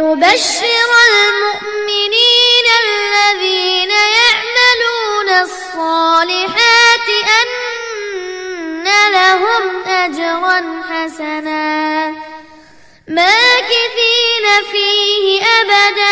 ويبشر المؤمنين الذين يعملون الصالحات أن لهم أجرا حسنا ماكثين فيه أبدا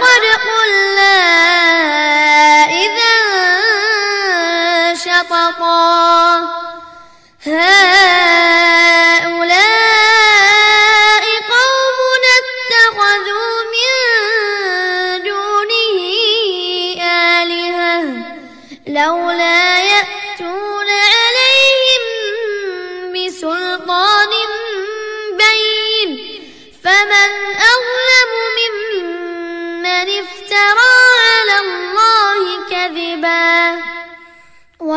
قد قلنا إذا شططا هذا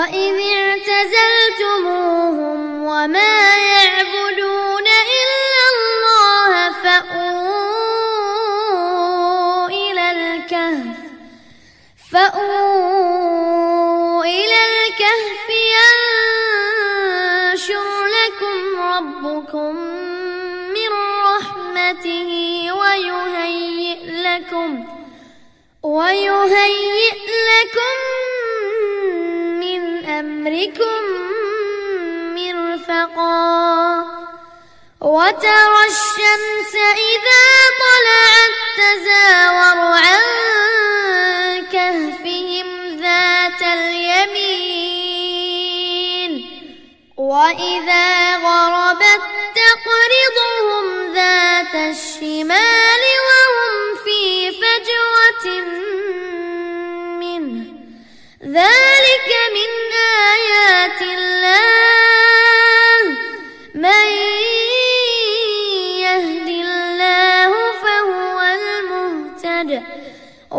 وإذ اعتزلتموهم وما يعبدون إلا الله فأووا إلى الكهف فأووا إلى الكهف ينشر لكم ربكم من رحمته ويهيئ لكم ويهيئ لكم أمركم مرفقا وترى الشمس إذا طلعت تزاور عن كهفهم ذات اليمين. وإذا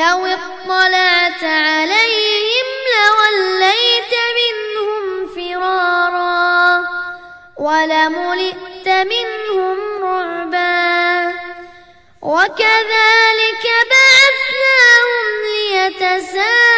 لو اطلعت عليهم لوليت منهم فرارا ولملئت منهم رعبا وكذلك بعثناهم ليتساءلوا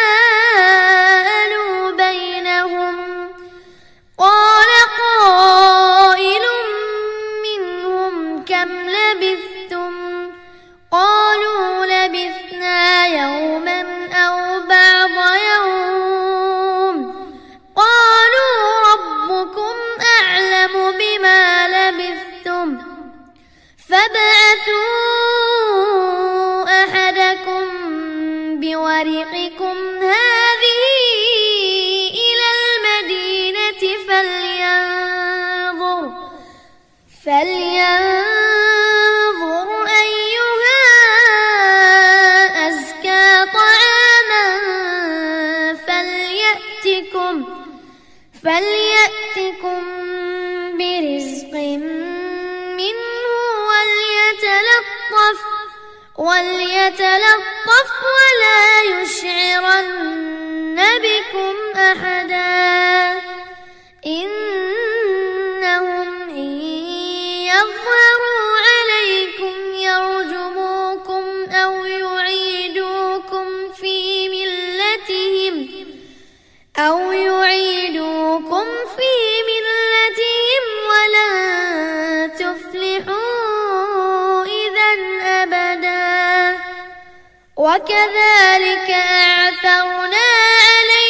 وليتلطف ولا يشعرن بكم أحدا إن وكذلك أعثرنا عليه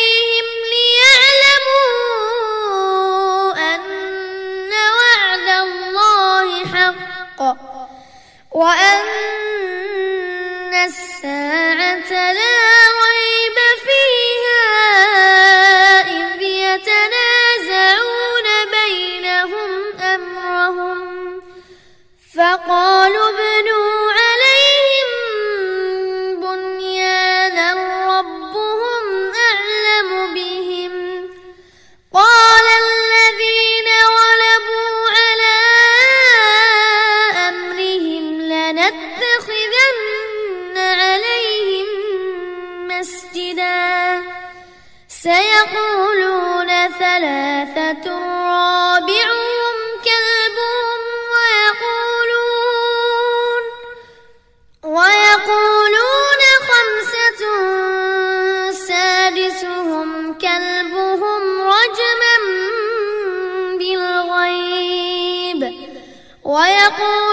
قلبهم رجما بالغيب ويقول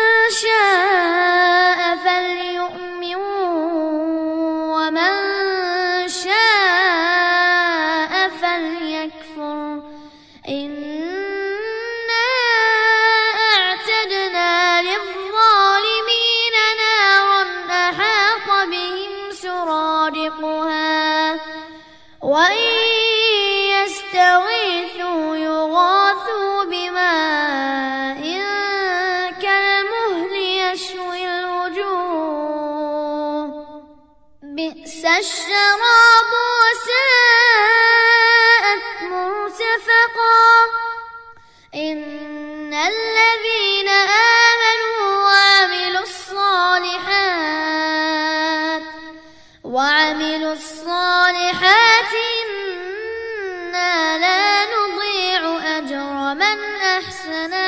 na na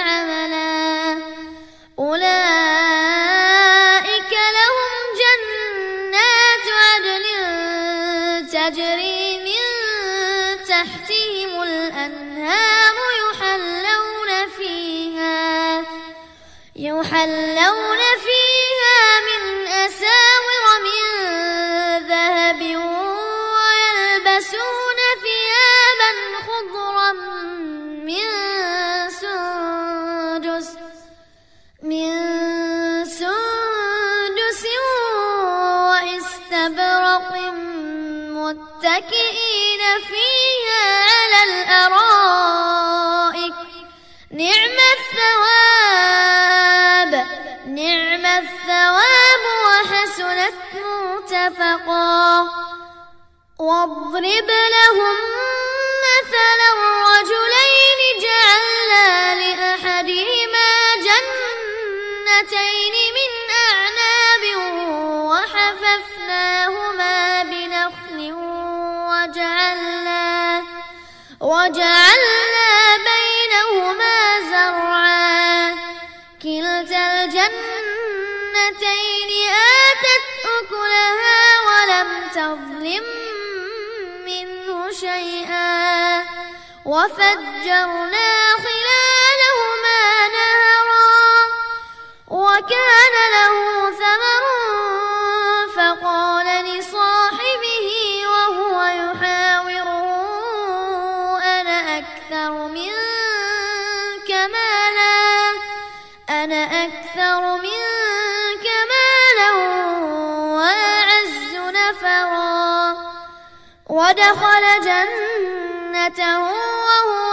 واضرب لهم مثلا الرجلين جعلنا لأحدهما جنتين من أعناب وحففناهما بنخل وجعلنا وجعلنا بينهما زرعا. كلتا الجنتين آتت أكلها ولم تظلم شيئا وفجرنا خلالهما نهرا وكان له ثمر ودخل جنته وهو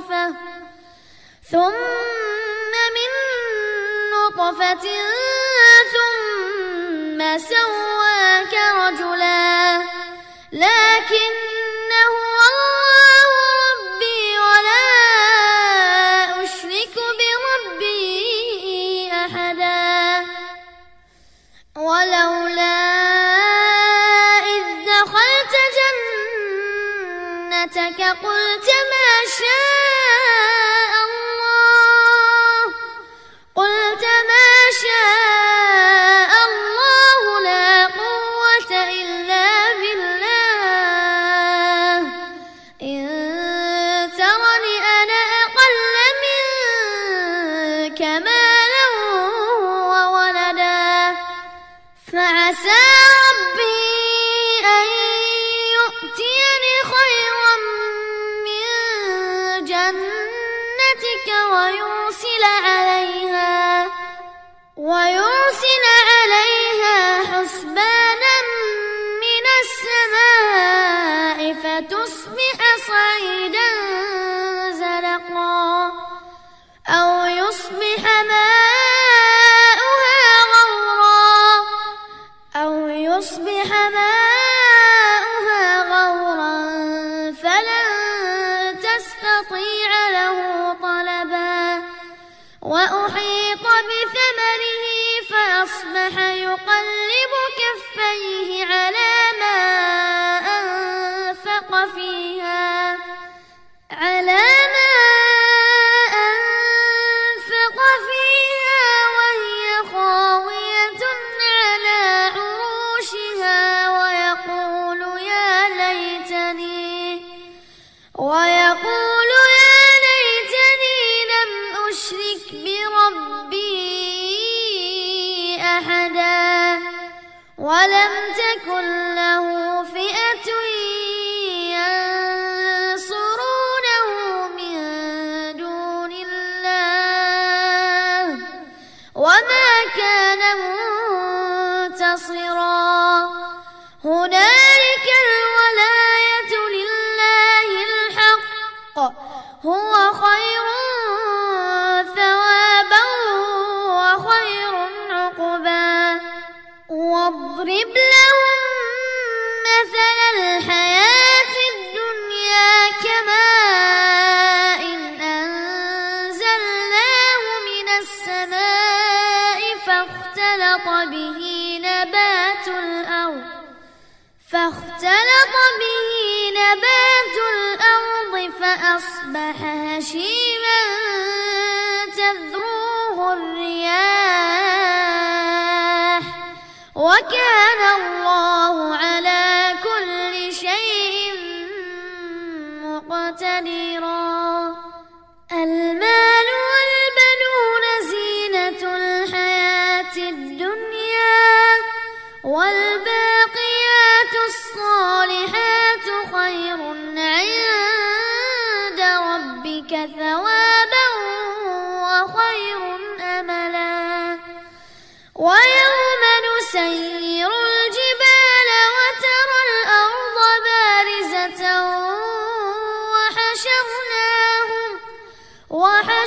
نطفة. ثم من نطفة واضرب لهم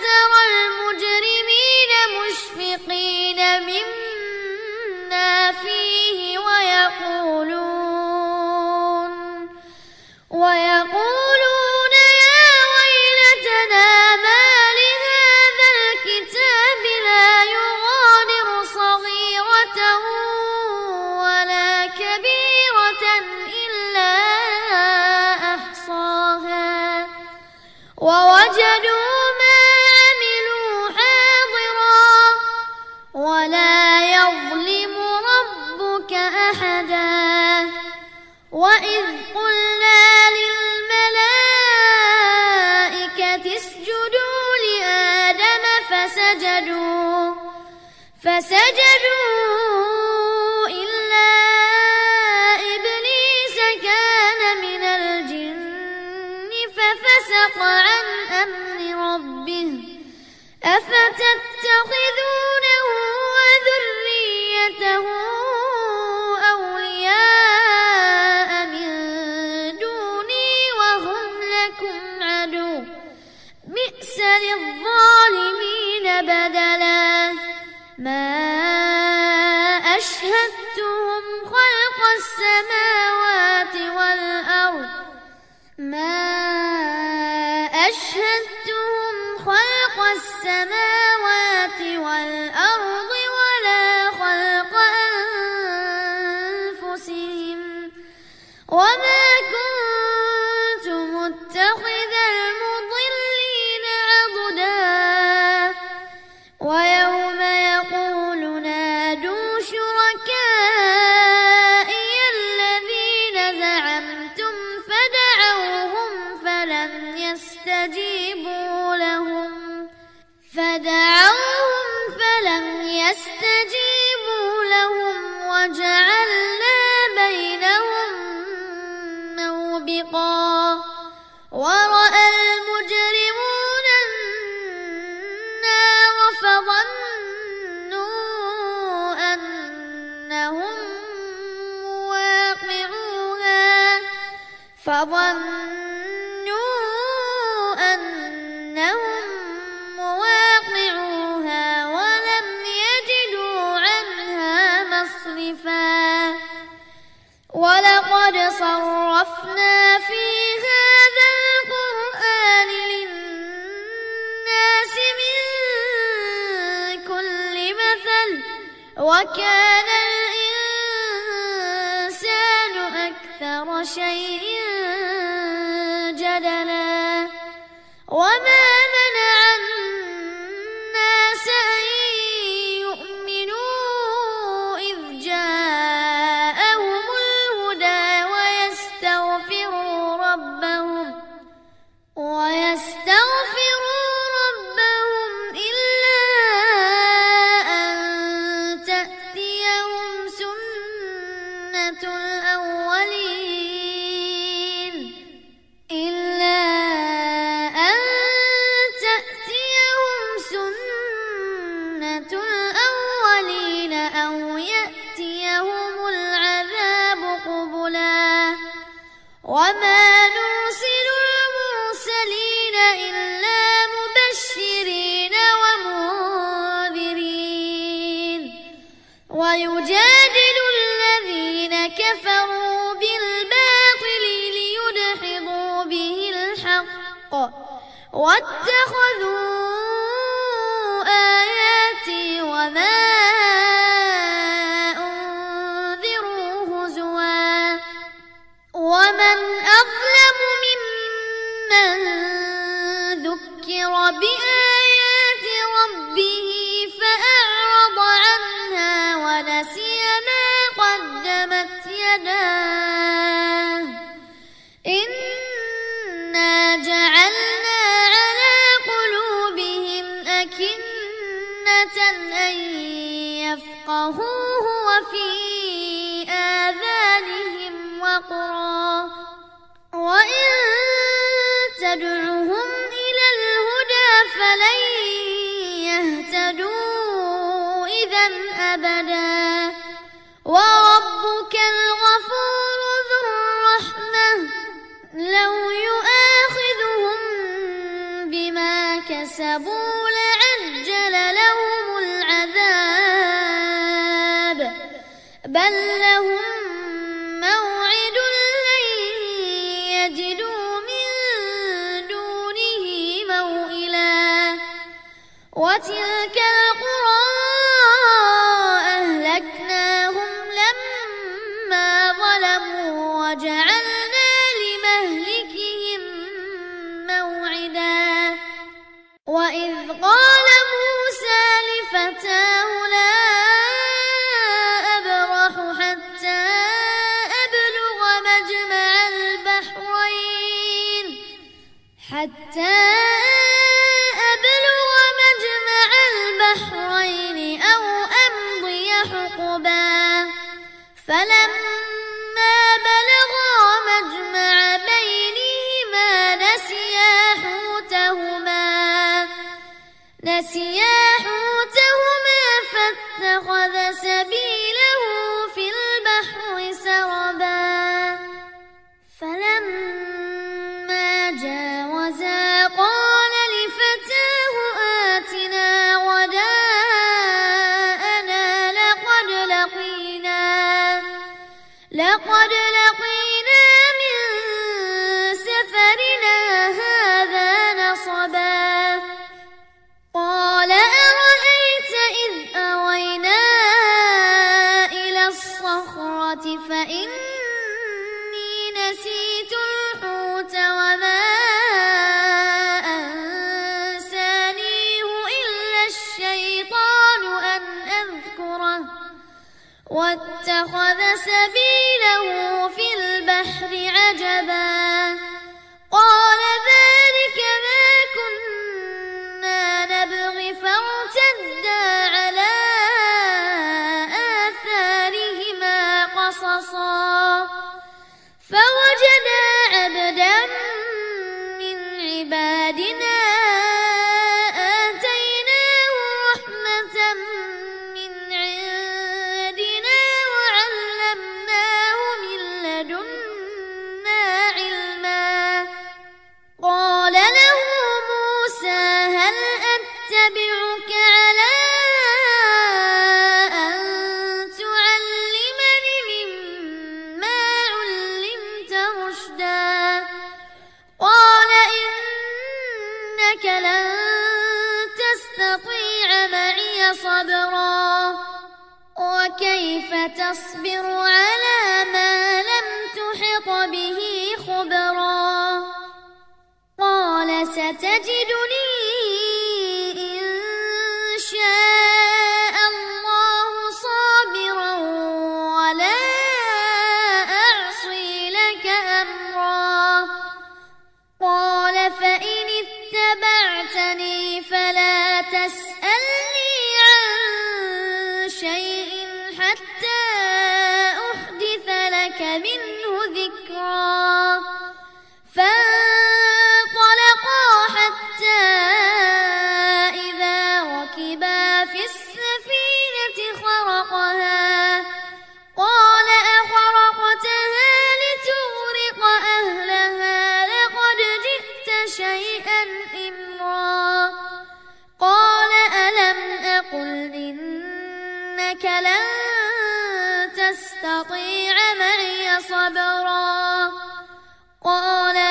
ترى وإذ قلنا للملائكة اسجدوا لآدم فسجدوا فسجدوا فظنوا أنهم مواقعوها ولم يجدوا عنها مصرفا. ولقد صرفنا فيها وكان الإنسان أكثر شيء الأولين أو يأتيهم العذاب قبلا. وما يحسبون إنك لن تستطيع معي صبرا. قال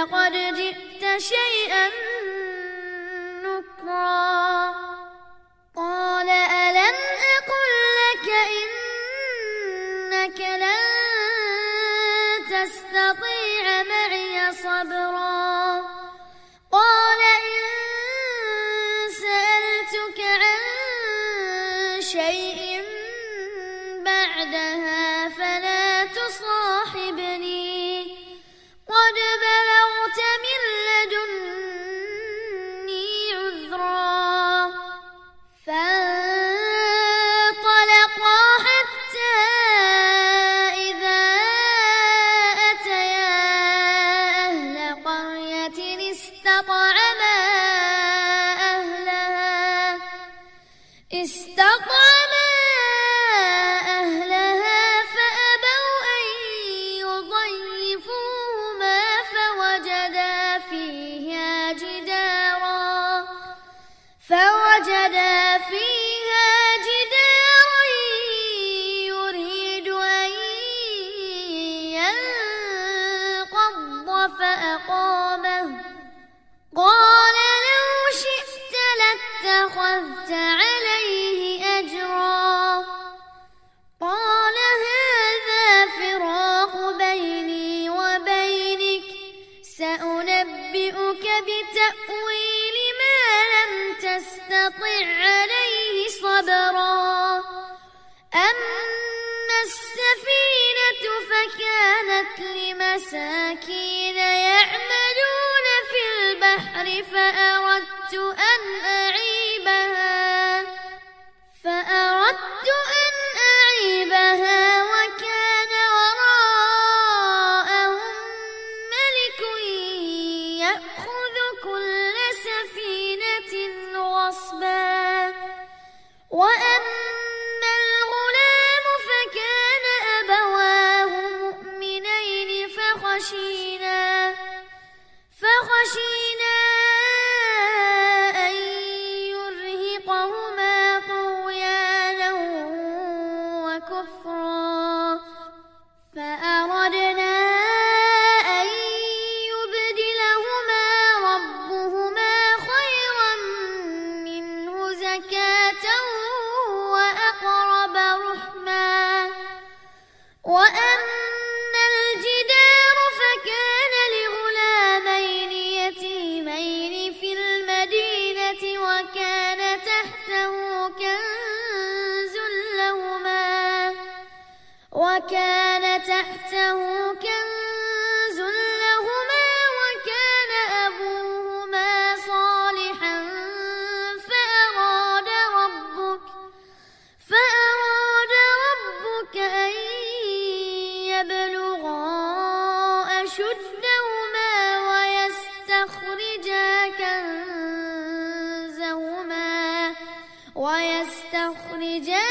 لقد جئت شيئا نكرا. ويستخرجا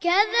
كذلك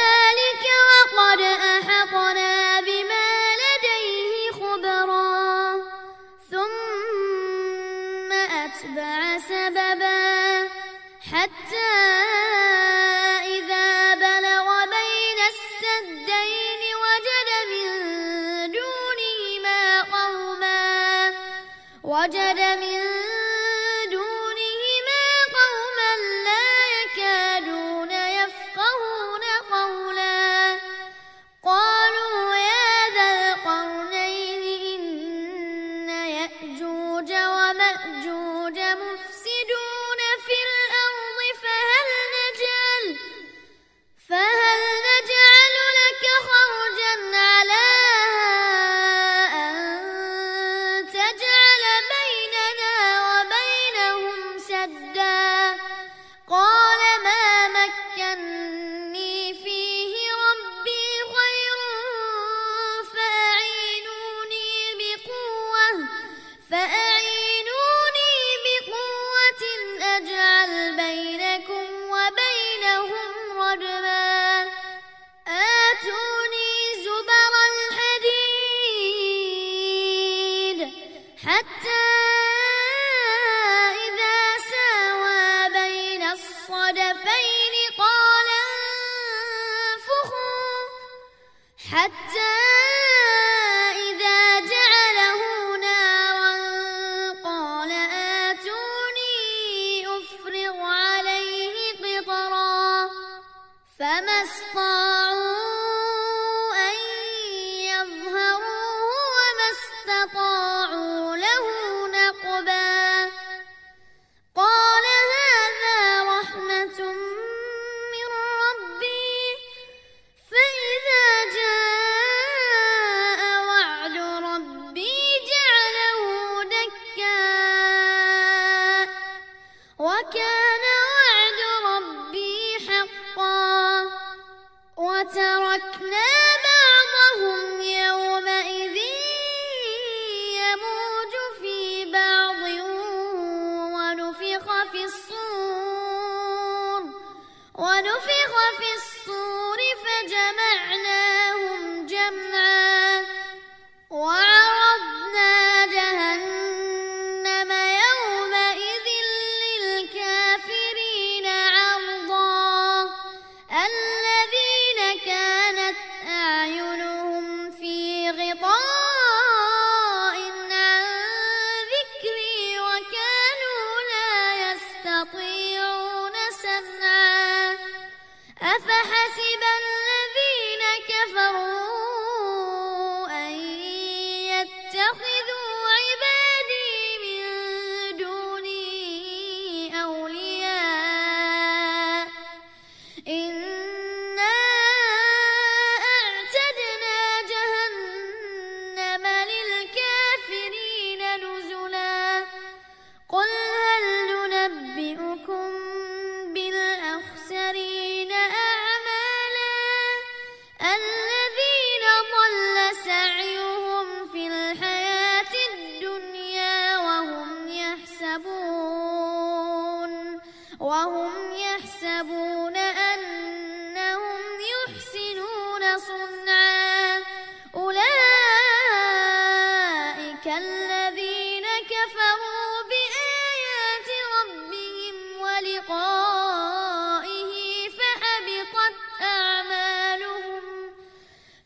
ولقائه فحبطت أعمالهم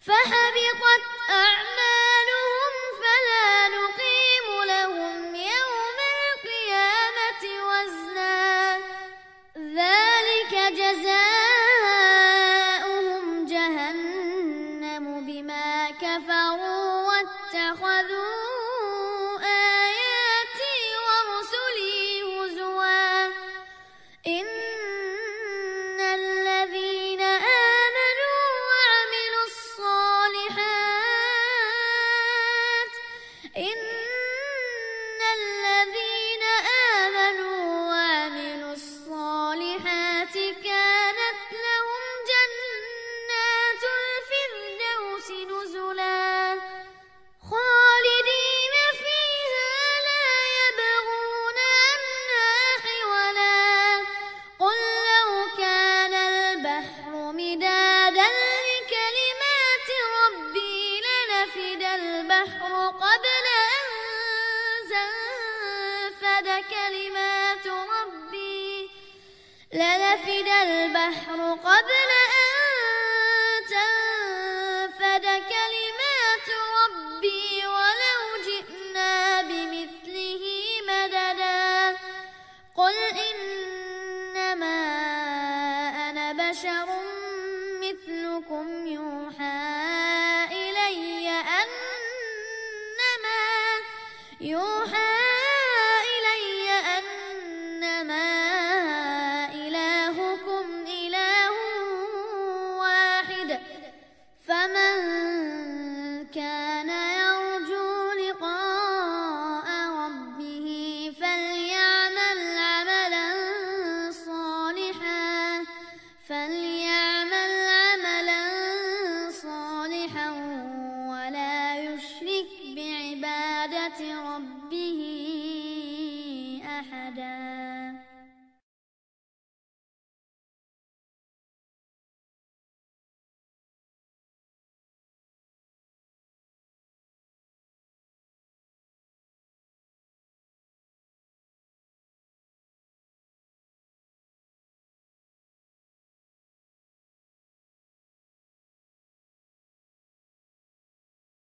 فحبطت